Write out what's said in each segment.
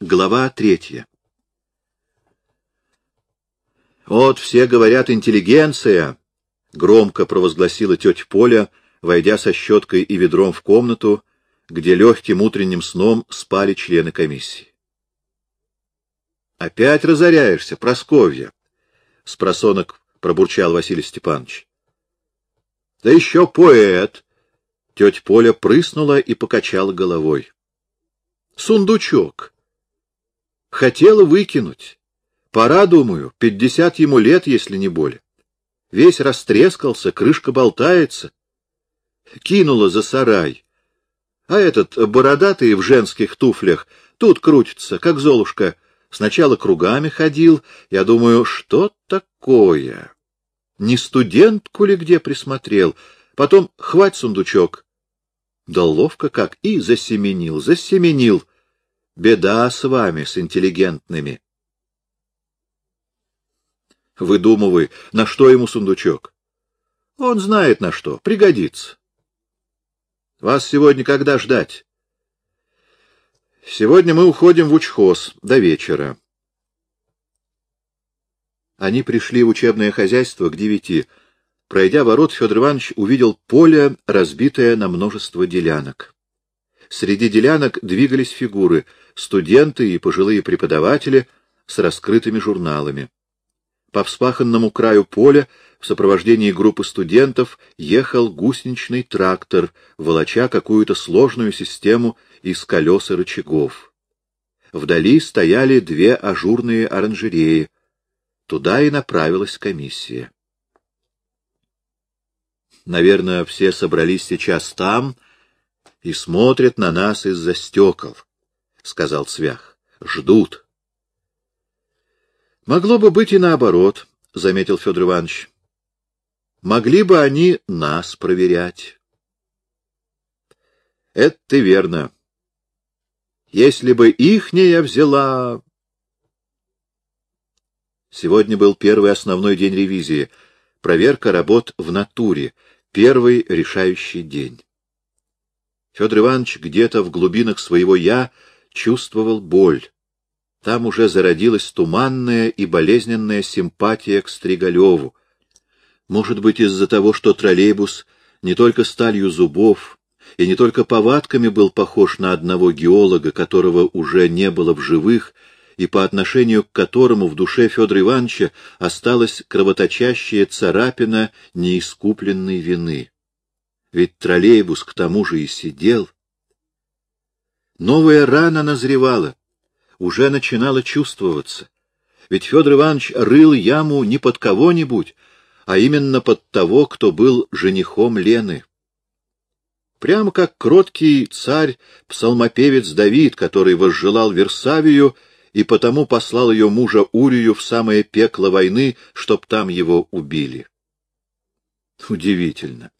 Глава третья. «Вот все говорят интеллигенция!» — громко провозгласила тетя Поля, войдя со щеткой и ведром в комнату, где легким утренним сном спали члены комиссии. «Опять разоряешься, Просковья!» — спросонок пробурчал Василий Степанович. «Да еще поэт!» Тетя Поля прыснула и покачала головой. «Сундучок!» Хотела выкинуть. Пора, думаю, пятьдесят ему лет, если не более. Весь растрескался, крышка болтается. Кинула за сарай. А этот бородатый в женских туфлях тут крутится, как Золушка. Сначала кругами ходил. Я думаю, что такое? Не студентку ли где присмотрел? Потом хвать сундучок. Да ловко как и засеменил, засеменил. Беда с вами, с интеллигентными. Выдумывай, на что ему сундучок. Он знает на что, пригодится. Вас сегодня когда ждать? Сегодня мы уходим в учхоз до вечера. Они пришли в учебное хозяйство к девяти. Пройдя ворот, Федор Иванович увидел поле, разбитое на множество делянок. Среди делянок двигались фигуры — студенты и пожилые преподаватели с раскрытыми журналами. По вспаханному краю поля в сопровождении группы студентов ехал гусеничный трактор, волоча какую-то сложную систему из колес и рычагов. Вдали стояли две ажурные оранжереи. Туда и направилась комиссия. Наверное, все собрались сейчас там — и смотрят на нас из-за стекол, — сказал Цвях. — Ждут. — Могло бы быть и наоборот, — заметил Федор Иванович. — Могли бы они нас проверять. — Это ты верно. Если бы ихняя взяла... Сегодня был первый основной день ревизии, проверка работ в натуре, первый решающий день. Федор Иванович где-то в глубинах своего «я» чувствовал боль. Там уже зародилась туманная и болезненная симпатия к Стригалеву. Может быть, из-за того, что троллейбус не только сталью зубов и не только повадками был похож на одного геолога, которого уже не было в живых, и по отношению к которому в душе Федора Ивановича осталась кровоточащая царапина неискупленной вины. Ведь троллейбус к тому же и сидел. Новая рана назревала, уже начинала чувствоваться. Ведь Федор Иванович рыл яму не под кого-нибудь, а именно под того, кто был женихом Лены. Прямо как кроткий царь-псалмопевец Давид, который возжелал Версавию и потому послал ее мужа Урию в самое пекло войны, чтоб там его убили. Удивительно.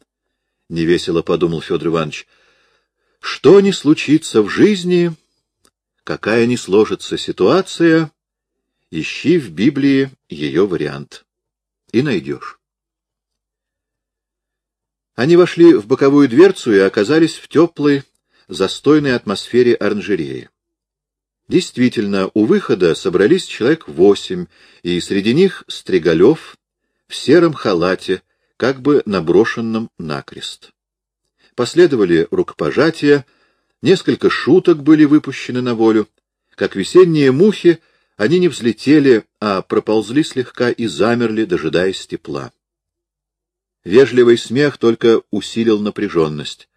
— невесело подумал Федор Иванович. — Что ни случится в жизни, какая ни сложится ситуация, ищи в Библии ее вариант. И найдешь. Они вошли в боковую дверцу и оказались в теплой, застойной атмосфере оранжереи. Действительно, у выхода собрались человек восемь, и среди них Стригалев в сером халате, как бы наброшенном накрест. Последовали рукопожатия, несколько шуток были выпущены на волю. Как весенние мухи, они не взлетели, а проползли слегка и замерли, дожидаясь тепла. Вежливый смех только усилил напряженность.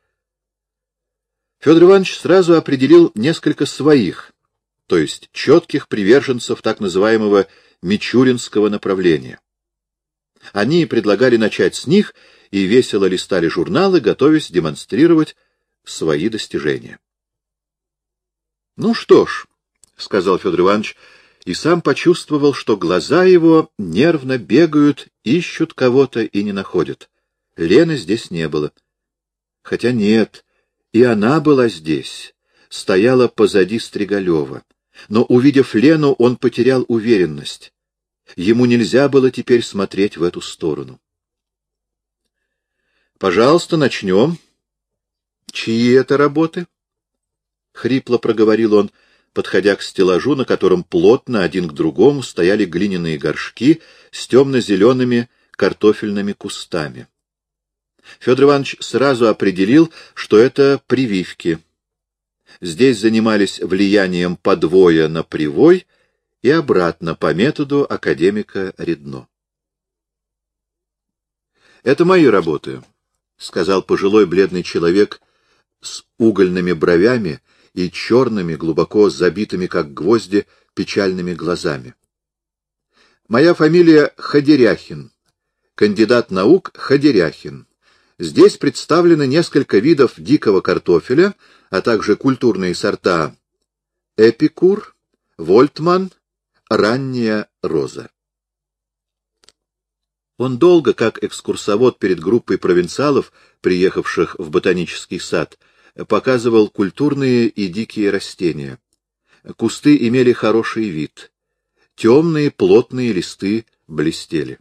Федор Иванович сразу определил несколько своих, то есть четких приверженцев так называемого мичуринского направления. Они предлагали начать с них и весело листали журналы, готовясь демонстрировать свои достижения. — Ну что ж, — сказал Федор Иванович, и сам почувствовал, что глаза его нервно бегают, ищут кого-то и не находят. Лены здесь не было. Хотя нет, и она была здесь, стояла позади Стригалева. Но, увидев Лену, он потерял уверенность. Ему нельзя было теперь смотреть в эту сторону. «Пожалуйста, начнем». «Чьи это работы?» — хрипло проговорил он, подходя к стеллажу, на котором плотно один к другому стояли глиняные горшки с темно-зелеными картофельными кустами. Федор Иванович сразу определил, что это прививки. Здесь занимались влиянием подвоя на привой и обратно по методу академика Редно. «Это мои работы», — сказал пожилой бледный человек с угольными бровями и черными, глубоко забитыми, как гвозди, печальными глазами. «Моя фамилия Ходеряхин, кандидат наук Ходеряхин. Здесь представлены несколько видов дикого картофеля, а также культурные сорта Эпикур, Вольтман, Ранняя роза. Он долго, как экскурсовод перед группой провинциалов, приехавших в ботанический сад, показывал культурные и дикие растения. Кусты имели хороший вид. Темные плотные листы блестели.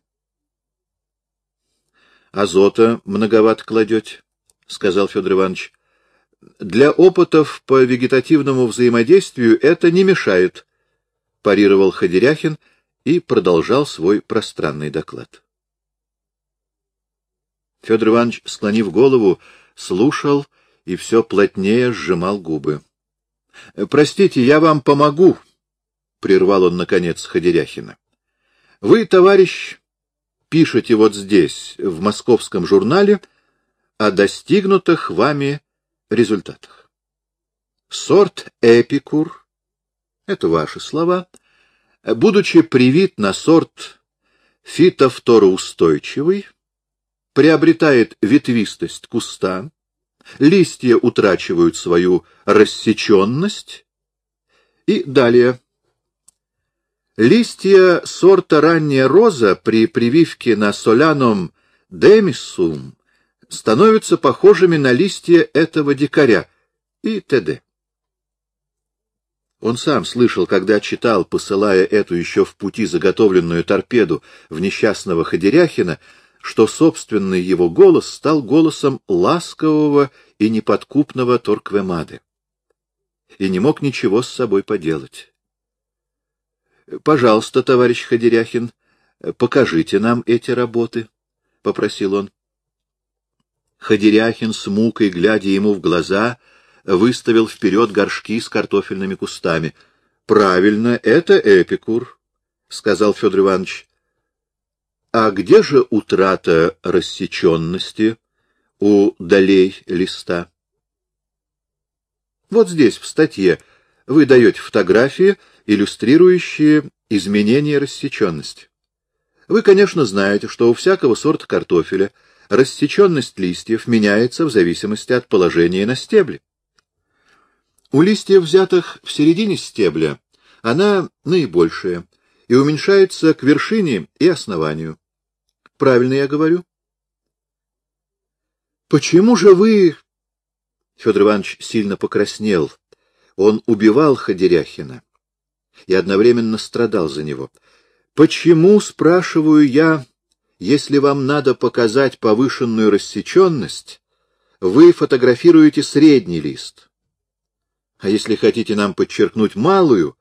— Азота многовато кладете, — сказал Федор Иванович. — Для опытов по вегетативному взаимодействию это не мешает, — парировал Ходеряхин и продолжал свой пространный доклад. Федор Иванович, склонив голову, слушал и все плотнее сжимал губы. — Простите, я вам помогу, — прервал он, наконец, Ходеряхина. — Вы, товарищ, пишете вот здесь, в московском журнале, о достигнутых вами результатах. Сорт «Эпикур» — это ваши слова — будучи привит на сорт фитофтороустойчивый, приобретает ветвистость куста, листья утрачивают свою рассеченность, и далее. Листья сорта ранняя роза при прививке на соляном демиссум становятся похожими на листья этого дикаря и т.д. Он сам слышал, когда читал, посылая эту еще в пути заготовленную торпеду в несчастного Ходеряхина, что собственный его голос стал голосом ласкового и неподкупного Торквемады. И не мог ничего с собой поделать. — Пожалуйста, товарищ Ходеряхин, покажите нам эти работы, — попросил он. Ходеряхин с мукой, глядя ему в глаза, выставил вперед горшки с картофельными кустами. — Правильно, это эпикур, — сказал Федор Иванович. А где же утрата рассеченности у долей листа? Вот здесь, в статье, вы даете фотографии, иллюстрирующие изменение рассеченности. Вы, конечно, знаете, что у всякого сорта картофеля рассеченность листьев меняется в зависимости от положения на стебле. У листьев, взятых в середине стебля, она наибольшая и уменьшается к вершине и основанию. Правильно я говорю? Почему же вы... Федор Иванович сильно покраснел. Он убивал Ходеряхина и одновременно страдал за него. Почему, спрашиваю я, если вам надо показать повышенную рассеченность, вы фотографируете средний лист? А если хотите нам подчеркнуть малую,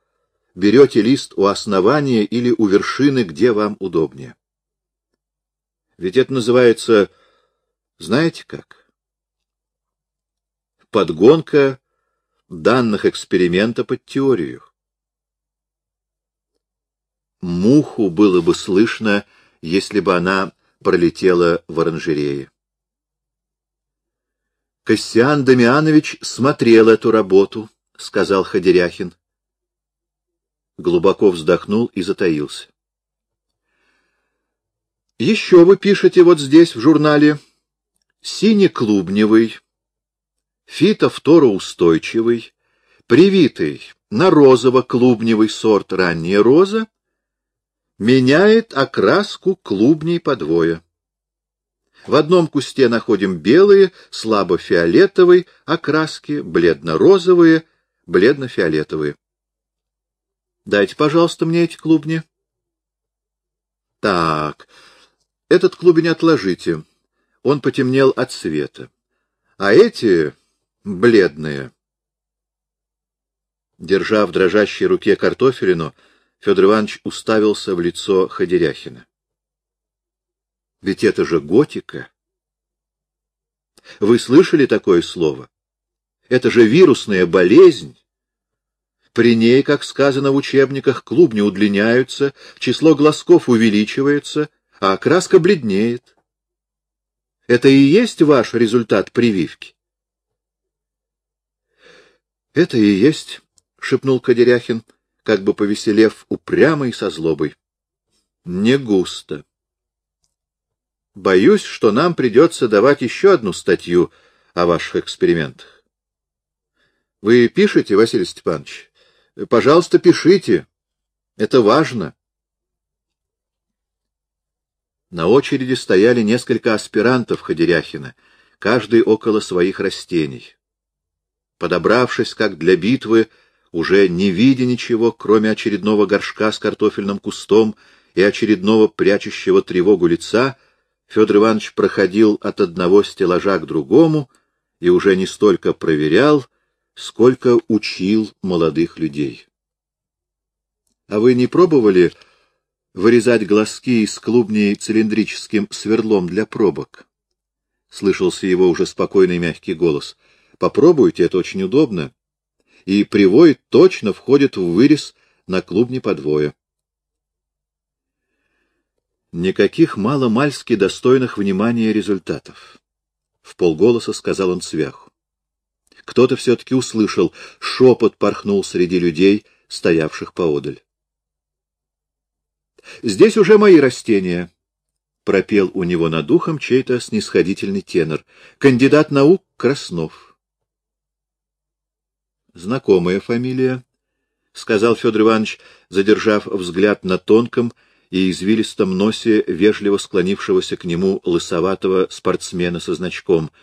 берете лист у основания или у вершины, где вам удобнее. Ведь это называется, знаете как? Подгонка данных эксперимента под теорию. Муху было бы слышно, если бы она пролетела в оранжерее. Костян Дамианович смотрел эту работу, — сказал Ходеряхин. Глубоко вздохнул и затаился. Еще вы пишете вот здесь, в журнале, синеклубневый, фитофтороустойчивый, привитый на розово-клубневый сорт ранняя роза, меняет окраску клубней подвоя. В одном кусте находим белые, слабо-фиолетовые окраски, бледно-розовые, бледно-фиолетовые. Дайте, пожалуйста, мне эти клубни. Так, этот клубень отложите. Он потемнел от света. А эти бледные. Держа в дрожащей руке картофелину, Федор Иванович уставился в лицо Ходеряхина. Ведь это же готика. Вы слышали такое слово? Это же вирусная болезнь. При ней, как сказано в учебниках, клубни удлиняются, число глазков увеличивается, а окраска бледнеет. Это и есть ваш результат прививки? — Это и есть, — шепнул Кадеряхин, как бы повеселев, упрямо и со злобой. — Не густо. Боюсь, что нам придется давать еще одну статью о ваших экспериментах. Вы пишете, Василий Степанович? Пожалуйста, пишите. Это важно. На очереди стояли несколько аспирантов Ходеряхина, каждый около своих растений. Подобравшись, как для битвы, уже не видя ничего, кроме очередного горшка с картофельным кустом и очередного прячущего тревогу лица, Федор Иванович проходил от одного стеллажа к другому и уже не столько проверял, сколько учил молодых людей. — А вы не пробовали вырезать глазки из клубней цилиндрическим сверлом для пробок? — слышался его уже спокойный мягкий голос. — Попробуйте, это очень удобно. И привой точно входит в вырез на клубне подвое. Никаких мало-мальски достойных внимания результатов. В полголоса сказал он свяху. Кто-то все-таки услышал, шепот порхнул среди людей, стоявших поодаль. «Здесь уже мои растения», — пропел у него над ухом чей-то снисходительный тенор. «Кандидат наук Краснов». «Знакомая фамилия», — сказал Федор Иванович, задержав взгляд на тонком и извилистом носе вежливо склонившегося к нему лысоватого спортсмена со значком —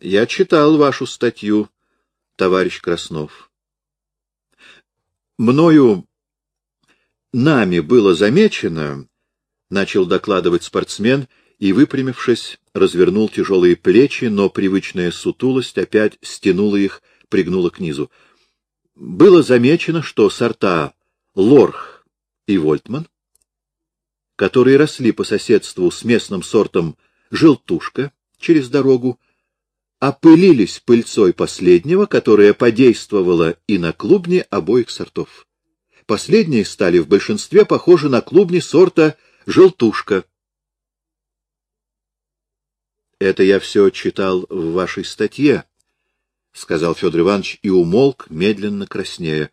я читал вашу статью, товарищ Краснов. Мною, нами было замечено, — начал докладывать спортсмен и, выпрямившись, развернул тяжелые плечи, но привычная сутулость опять стянула их, пригнула к низу. Было замечено, что сорта Лорх и Вольтман, которые росли по соседству с местным сортом Желтушка через дорогу, опылились пыльцой последнего, которая подействовала и на клубни обоих сортов. Последние стали в большинстве похожи на клубни сорта «желтушка». «Это я все читал в вашей статье», — сказал Федор Иванович и умолк, медленно краснея.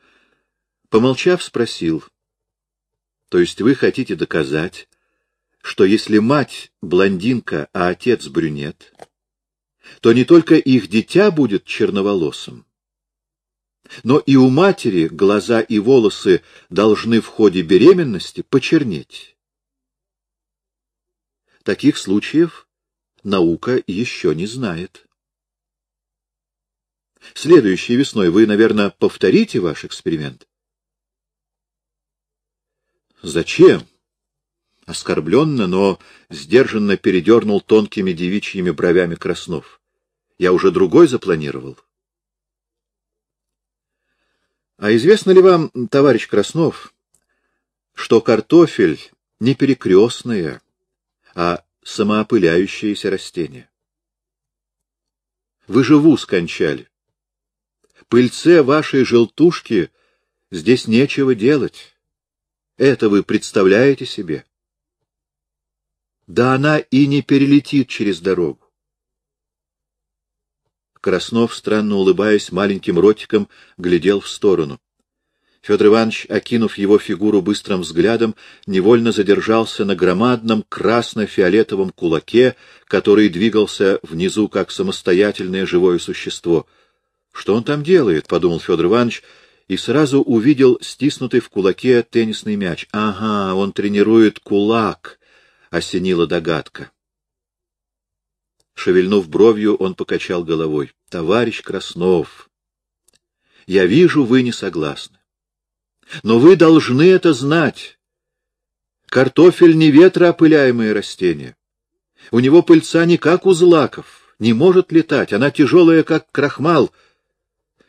Помолчав, спросил. «То есть вы хотите доказать, что если мать блондинка, а отец брюнет, то не только их дитя будет черноволосым, но и у матери глаза и волосы должны в ходе беременности почернеть. Таких случаев наука еще не знает. Следующей весной вы, наверное, повторите ваш эксперимент? Зачем? Оскорбленно, но сдержанно передернул тонкими девичьими бровями Краснов. Я уже другой запланировал. А известно ли вам, товарищ Краснов, что картофель не перекрестное, а самоопыляющееся растение? Вы же вуз кончали. Пыльце вашей желтушки здесь нечего делать. Это вы представляете себе? Да она и не перелетит через дорогу. Краснов, странно улыбаясь маленьким ротиком, глядел в сторону. Федор Иванович, окинув его фигуру быстрым взглядом, невольно задержался на громадном красно-фиолетовом кулаке, который двигался внизу как самостоятельное живое существо. «Что он там делает?» — подумал Федор Иванович, и сразу увидел стиснутый в кулаке теннисный мяч. «Ага, он тренирует кулак», — осенила догадка. Шевельнув бровью, он покачал головой. — Товарищ Краснов, я вижу, вы не согласны. Но вы должны это знать. Картофель не ветроопыляемое растение. У него пыльца не как у злаков, не может летать, она тяжелая, как крахмал.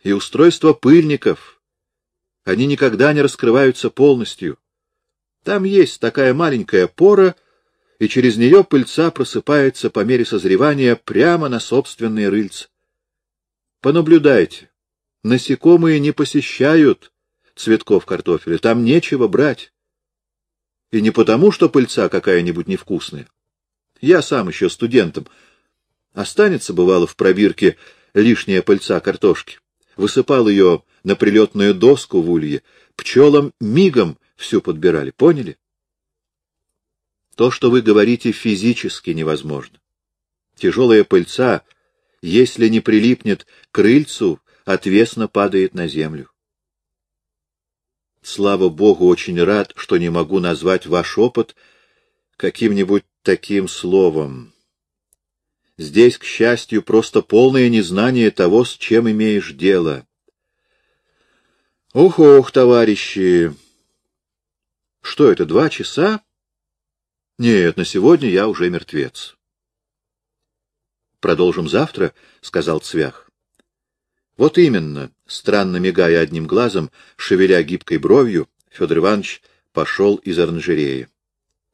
И устройство пыльников Они никогда не раскрываются полностью. Там есть такая маленькая пора, и через нее пыльца просыпается по мере созревания прямо на собственные рыльца. Понаблюдайте. Насекомые не посещают цветков картофеля, там нечего брать. И не потому, что пыльца какая-нибудь невкусная. Я сам еще студентом. Останется, бывало, в пробирке лишняя пыльца картошки. Высыпал ее на прилетную доску в улье. Пчелам мигом всю подбирали, поняли? То, что вы говорите, физически невозможно. Тяжелая пыльца, если не прилипнет к рыльцу, отвесно падает на землю. Слава Богу, очень рад, что не могу назвать ваш опыт каким-нибудь таким словом. Здесь, к счастью, просто полное незнание того, с чем имеешь дело. Ух-ох, товарищи! Что это, два часа? Нет, на сегодня я уже мертвец. Продолжим завтра, — сказал Цвях. Вот именно, странно мигая одним глазом, шевеля гибкой бровью, Федор Иванович пошел из оранжереи.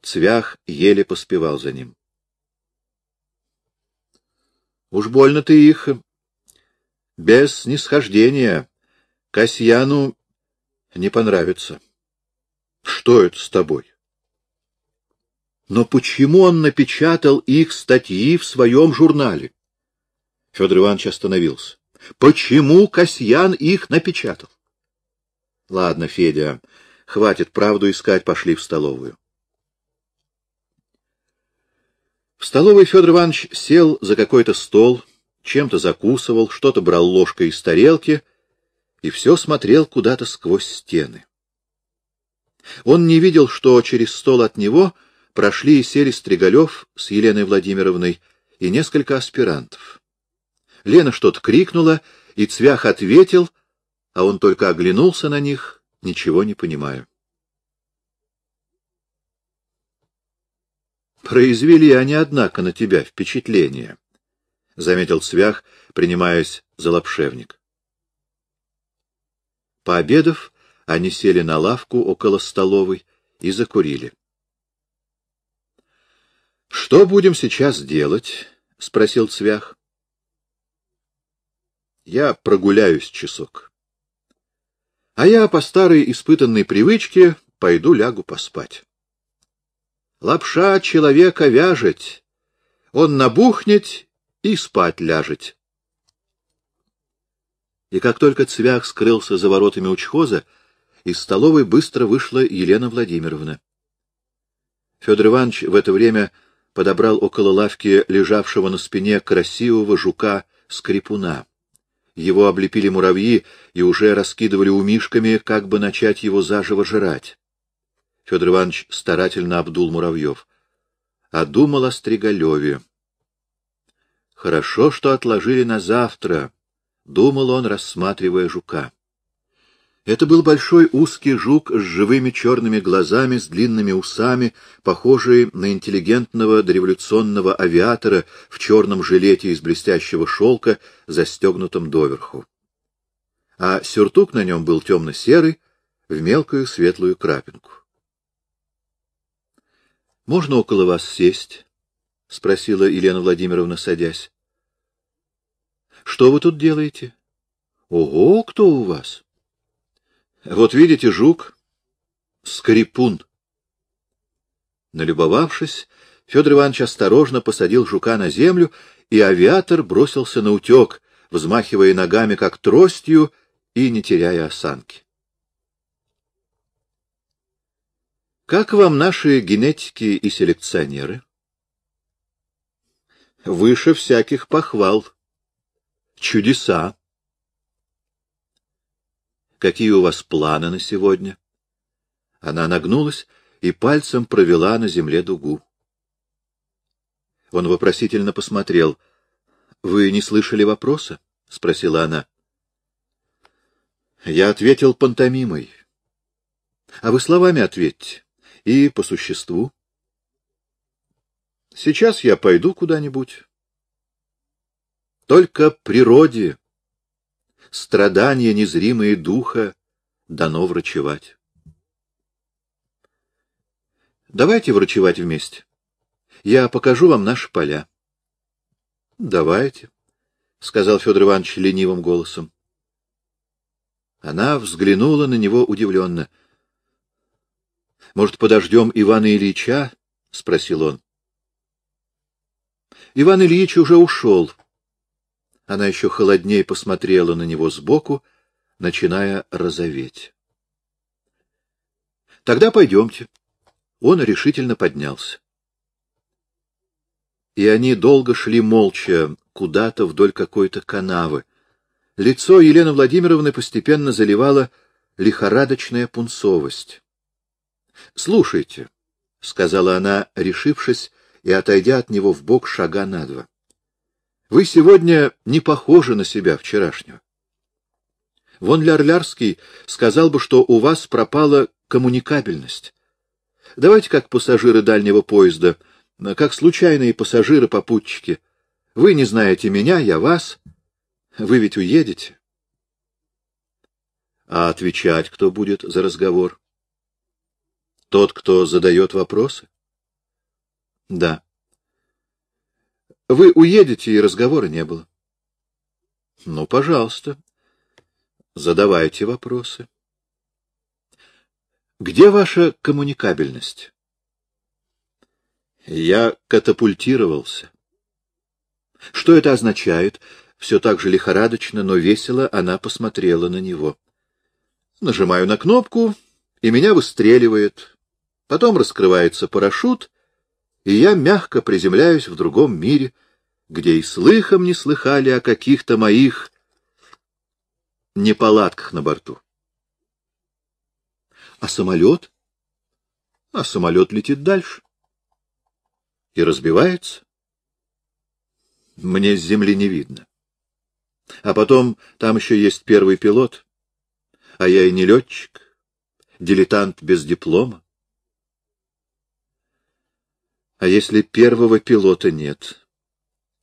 Цвях еле поспевал за ним. Уж больно ты их без снисхождения. Касьяну не понравится. Что это с тобой? Но почему он напечатал их статьи в своем журнале? Федор Иванович остановился. Почему Касьян их напечатал? Ладно, Федя, хватит правду искать, пошли в столовую. В столовой Федор Иванович сел за какой-то стол, чем-то закусывал, что-то брал ложкой из тарелки и все смотрел куда-то сквозь стены. Он не видел, что через стол от него прошли и сели Стригалев с Еленой Владимировной и несколько аспирантов. Лена что-то крикнула, и Цвях ответил, а он только оглянулся на них, ничего не понимая. Произвели они, однако, на тебя впечатление, — заметил Цвях, принимаясь за лапшевник. Пообедав, они сели на лавку около столовой и закурили. — Что будем сейчас делать? — спросил Цвях. — Я прогуляюсь часок. А я по старой испытанной привычке пойду лягу поспать. Лапша человека вяжет, он набухнет и спать ляжет. И как только Цвях скрылся за воротами учхоза, из столовой быстро вышла Елена Владимировна. Федор Иванович в это время подобрал около лавки лежавшего на спине красивого жука-скрипуна. Его облепили муравьи и уже раскидывали умишками, как бы начать его заживо жрать. Федор Иванович старательно обдул муравьев. А думал о Стригалеве. Хорошо, что отложили на завтра, — думал он, рассматривая жука. Это был большой узкий жук с живыми черными глазами, с длинными усами, похожий на интеллигентного дореволюционного авиатора в черном жилете из блестящего шелка, застегнутом доверху. А сюртук на нем был темно-серый, в мелкую светлую крапинку. — Можно около вас сесть? — спросила Елена Владимировна, садясь. — Что вы тут делаете? — Ого, кто у вас? — Вот видите, жук, скрипун. Налюбовавшись, Федор Иванович осторожно посадил жука на землю, и авиатор бросился на утек, взмахивая ногами, как тростью, и не теряя осанки. Как вам наши генетики и селекционеры? Выше всяких похвал. Чудеса. Какие у вас планы на сегодня? Она нагнулась и пальцем провела на земле дугу. Он вопросительно посмотрел. — Вы не слышали вопроса? — спросила она. Я ответил пантомимой. — А вы словами ответьте и по существу. Сейчас я пойду куда-нибудь. Только природе, страдания незримые духа дано врачевать. Давайте врачевать вместе. Я покажу вам наши поля. — Давайте, — сказал Федор Иванович ленивым голосом. Она взглянула на него удивленно. — Может, подождем Ивана Ильича? — спросил он. Иван Ильич уже ушел. Она еще холоднее посмотрела на него сбоку, начиная розоветь. — Тогда пойдемте. Он решительно поднялся. И они долго шли молча куда-то вдоль какой-то канавы. Лицо Елены Владимировны постепенно заливала лихорадочная пунцовость. — Слушайте, — сказала она, решившись и отойдя от него в бок шага на два. — Вы сегодня не похожи на себя вчерашнего. Вон Лярлярский сказал бы, что у вас пропала коммуникабельность. Давайте как пассажиры дальнего поезда, как случайные пассажиры-попутчики. Вы не знаете меня, я вас. Вы ведь уедете. А отвечать кто будет за разговор? Тот, кто задает вопросы? Да. Вы уедете, и разговора не было. Ну, пожалуйста, задавайте вопросы. Где ваша коммуникабельность? Я катапультировался. Что это означает? Все так же лихорадочно, но весело она посмотрела на него. Нажимаю на кнопку, и меня выстреливает. Потом раскрывается парашют, и я мягко приземляюсь в другом мире, где и слыхом не слыхали о каких-то моих неполадках на борту. А самолет? А самолет летит дальше. И разбивается. Мне с земли не видно. А потом там еще есть первый пилот, а я и не летчик, дилетант без диплома. А если первого пилота нет?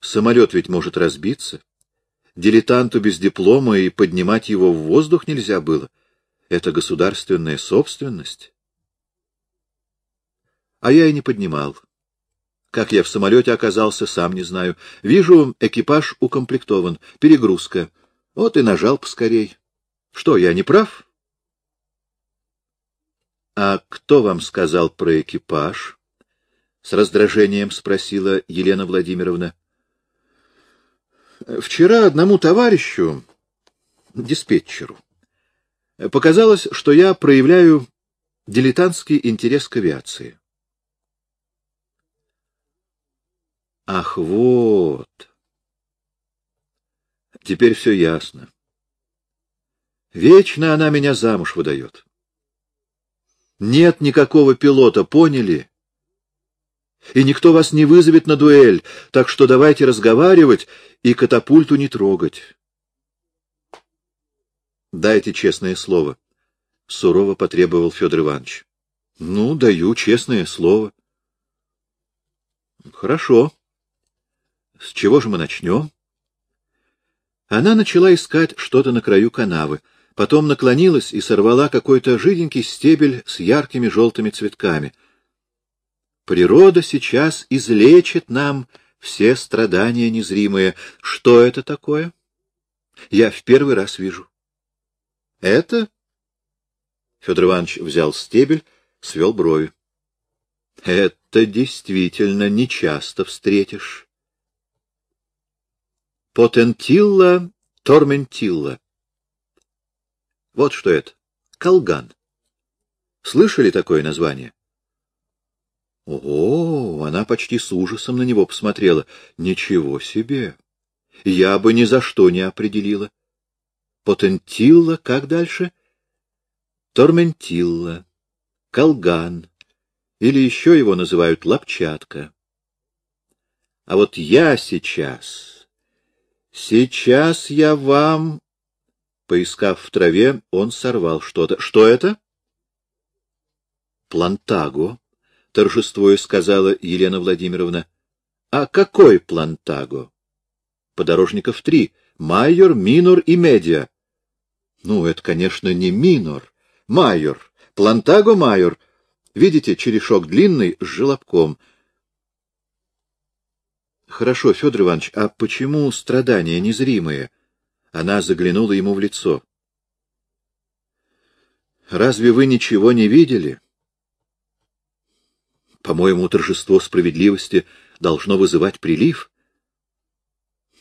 Самолет ведь может разбиться. Дилетанту без диплома и поднимать его в воздух нельзя было. Это государственная собственность. А я и не поднимал. Как я в самолете оказался, сам не знаю. Вижу, экипаж укомплектован, перегрузка. Вот и нажал поскорей. Что, я не прав? — А кто вам сказал про экипаж? — с раздражением спросила Елена Владимировна. — Вчера одному товарищу, диспетчеру, показалось, что я проявляю дилетантский интерес к авиации. Ах, вот. Теперь все ясно. Вечно она меня замуж выдает. Нет никакого пилота, поняли? И никто вас не вызовет на дуэль, так что давайте разговаривать и катапульту не трогать. Дайте честное слово, — сурово потребовал Федор Иванович. — Ну, даю честное слово. — Хорошо. С чего же мы начнем? Она начала искать что-то на краю канавы, потом наклонилась и сорвала какой-то жиденький стебель с яркими желтыми цветками. Природа сейчас излечит нам все страдания незримые. Что это такое? Я в первый раз вижу. Это? Федор Иванович взял стебель, свел брови. Это действительно нечасто встретишь. Потентилла торментилла. Вот что это. Колган. Слышали такое название? Ого, она почти с ужасом на него посмотрела. Ничего себе! Я бы ни за что не определила. Потентилла, как дальше? Торментилла, колган, или еще его называют лапчатка. А вот я сейчас, сейчас я вам... Поискав в траве, он сорвал что-то. Что это? Плантаго, торжествуя сказала Елена Владимировна. А какой плантаго? Подорожников три. Майор, минор и медиа. Ну, это, конечно, не минор, майор, Плантаго майор. Видите, черешок длинный с желобком. Хорошо, Федор Иванович, а почему страдания незримые? Она заглянула ему в лицо. Разве вы ничего не видели? По-моему, торжество справедливости должно вызывать прилив.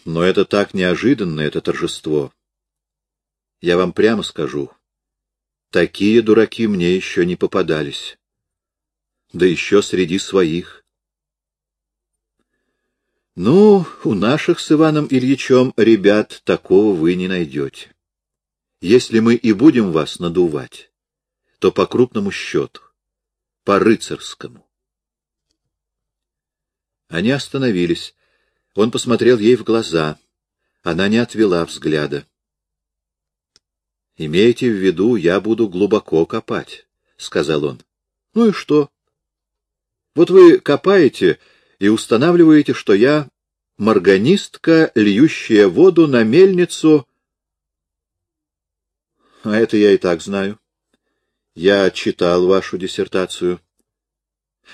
Но это так неожиданно, это торжество. Я вам прямо скажу. Такие дураки мне еще не попадались. Да еще среди своих. Ну, у наших с Иваном Ильичем ребят такого вы не найдете. Если мы и будем вас надувать, то по крупному счету, по рыцарскому. Они остановились. Он посмотрел ей в глаза. Она не отвела взгляда. «Имейте в виду, я буду глубоко копать», — сказал он. «Ну и что? Вот вы копаете и устанавливаете, что я морганистка, льющая воду на мельницу...» «А это я и так знаю. Я читал вашу диссертацию.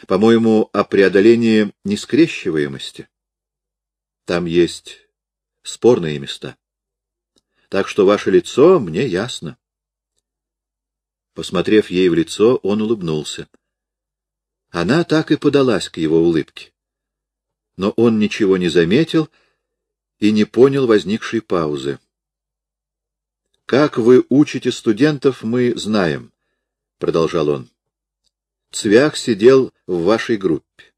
По-моему, о преодолении нескрещиваемости. Там есть спорные места. Так что ваше лицо мне ясно. Посмотрев ей в лицо, он улыбнулся. Она так и подалась к его улыбке. Но он ничего не заметил и не понял возникшей паузы. «Как вы учите студентов, мы знаем», — продолжал он. Цвях сидел в вашей группе.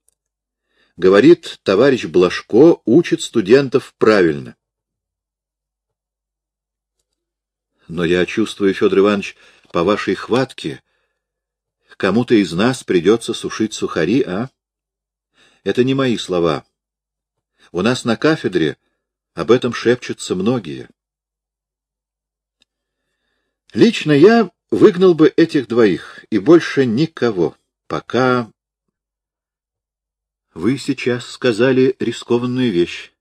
Говорит, товарищ Блажко учит студентов правильно. Но я чувствую, Федор Иванович, по вашей хватке, кому-то из нас придется сушить сухари, а? Это не мои слова. У нас на кафедре об этом шепчутся многие. Лично я выгнал бы этих двоих и больше никого. Пока... Вы сейчас сказали рискованную вещь.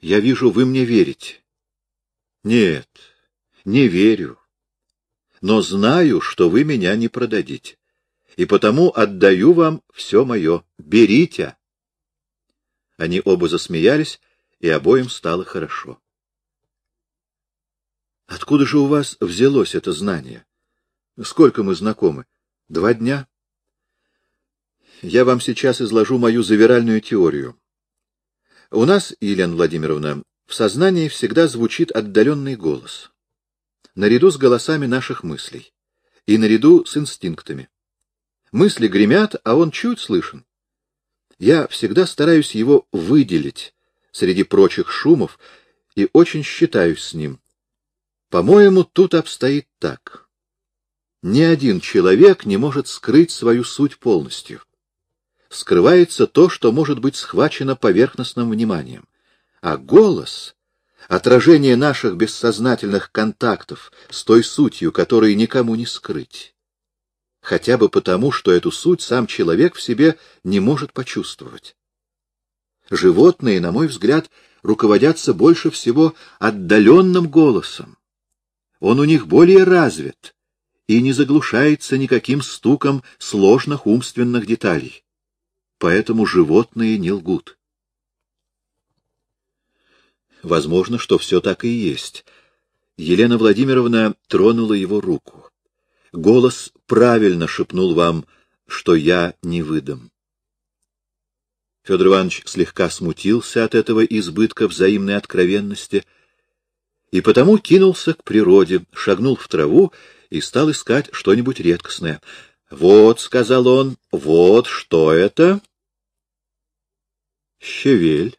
Я вижу, вы мне верите. Нет, не верю. Но знаю, что вы меня не продадите. И потому отдаю вам все мое. Берите. Они оба засмеялись, и обоим стало хорошо. Откуда же у вас взялось это знание? Сколько мы знакомы? Два дня? Я вам сейчас изложу мою завиральную теорию. У нас, Елена Владимировна, в сознании всегда звучит отдаленный голос. Наряду с голосами наших мыслей. И наряду с инстинктами. Мысли гремят, а он чуть слышен. Я всегда стараюсь его выделить среди прочих шумов и очень считаюсь с ним. По-моему, тут обстоит так. Ни один человек не может скрыть свою суть полностью скрывается то, что может быть схвачено поверхностным вниманием. А голос — отражение наших бессознательных контактов с той сутью, которой никому не скрыть. Хотя бы потому, что эту суть сам человек в себе не может почувствовать. Животные, на мой взгляд, руководятся больше всего отдаленным голосом. Он у них более развит и не заглушается никаким стуком сложных умственных деталей поэтому животные не лгут. Возможно, что все так и есть. Елена Владимировна тронула его руку. Голос правильно шепнул вам, что я не выдам. Федор Иванович слегка смутился от этого избытка взаимной откровенности и потому кинулся к природе, шагнул в траву и стал искать что-нибудь редкостное. «Вот», — сказал он, — «вот что это?» Щавель.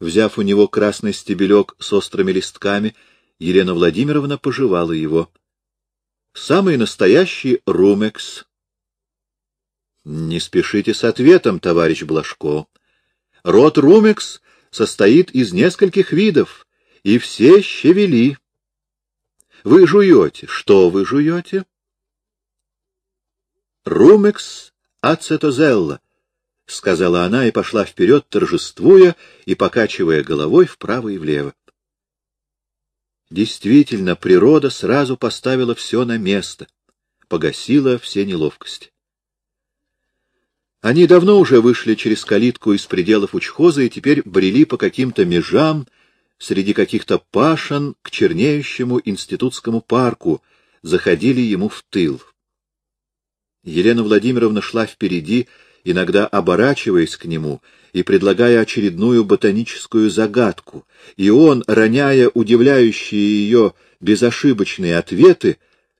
Взяв у него красный стебелек с острыми листками, Елена Владимировна пожевала его. Самый настоящий румекс. Не спешите с ответом, товарищ Блажко. Род румекс состоит из нескольких видов, и все щавели. Вы жуете. Что вы жуете? Румекс ацетозелла, — сказала она и пошла вперед, торжествуя и покачивая головой вправо и влево. Действительно, природа сразу поставила все на место. погасило все неловкости. Они давно уже вышли через калитку из пределов учхоза и теперь брели по каким-то межам среди каких-то пашен к чернеющему институтскому парку, заходили ему в тыл. Елена Владимировна шла впереди, иногда оборачиваясь к нему и предлагая очередную ботаническую загадку, и он, роняя удивляющие ее безошибочные ответы,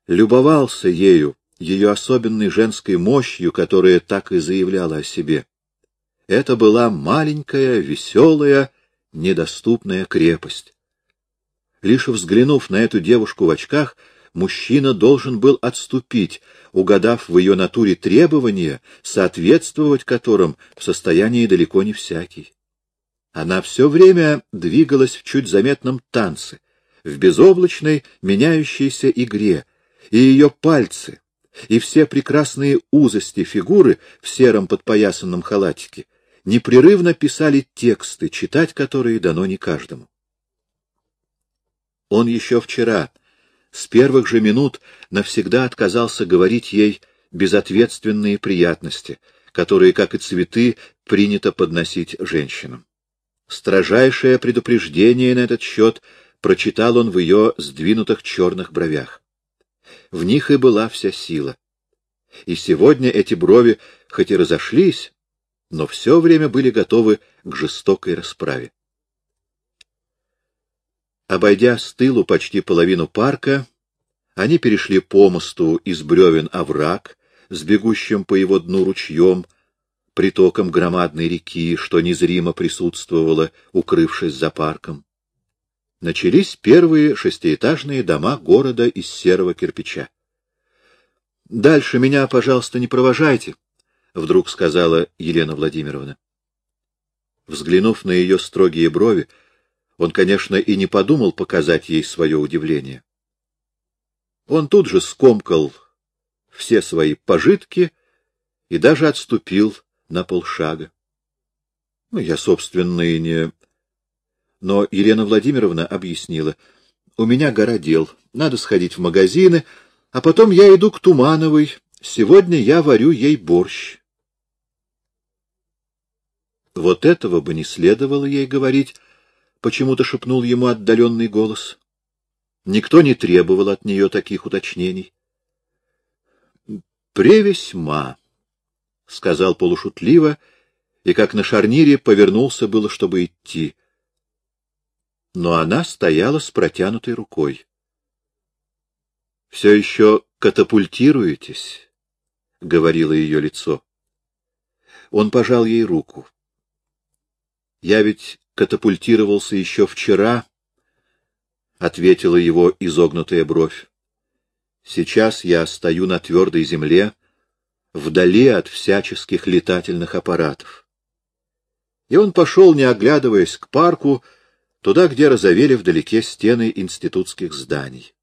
любовался ею, ее особенной женской мощью, которая так и заявляла о себе. Это была маленькая, веселая, недоступная крепость. Лишь взглянув на эту девушку в очках, мужчина должен был отступить, угадав в ее натуре требования, соответствовать которым в состоянии далеко не всякий. Она все время двигалась в чуть заметном танце, в безоблачной меняющейся игре, и ее пальцы, и все прекрасные узости фигуры в сером подпоясанном халатике непрерывно писали тексты, читать которые дано не каждому. Он еще вчера, с первых же минут, навсегда отказался говорить ей безответственные приятности, которые, как и цветы, принято подносить женщинам. Строжайшее предупреждение на этот счет прочитал он в ее сдвинутых черных бровях. В них и была вся сила. И сегодня эти брови хоть и разошлись, но все время были готовы к жестокой расправе. Обойдя с тылу почти половину парка, они перешли по мосту из бревен овраг с бегущим по его дну ручьем, притоком громадной реки, что незримо присутствовало, укрывшись за парком начались первые шестиэтажные дома города из серого кирпича. — Дальше меня, пожалуйста, не провожайте, — вдруг сказала Елена Владимировна. Взглянув на ее строгие брови, он, конечно, и не подумал показать ей свое удивление. Он тут же скомкал все свои пожитки и даже отступил на полшага. Ну, я, собственно, и не... Но Елена Владимировна объяснила. — У меня гора дел. Надо сходить в магазины, а потом я иду к Тумановой. Сегодня я варю ей борщ. Вот этого бы не следовало ей говорить, — почему-то шепнул ему отдаленный голос. Никто не требовал от нее таких уточнений. — Превесьма, — сказал полушутливо, и, как на шарнире, повернулся было, чтобы идти но она стояла с протянутой рукой. — Все еще катапультируетесь? — говорило ее лицо. Он пожал ей руку. — Я ведь катапультировался еще вчера, — ответила его изогнутая бровь. — Сейчас я стою на твердой земле, вдали от всяческих летательных аппаратов. И он пошел, не оглядываясь, к парку, туда, где разовели вдалеке стены институтских зданий.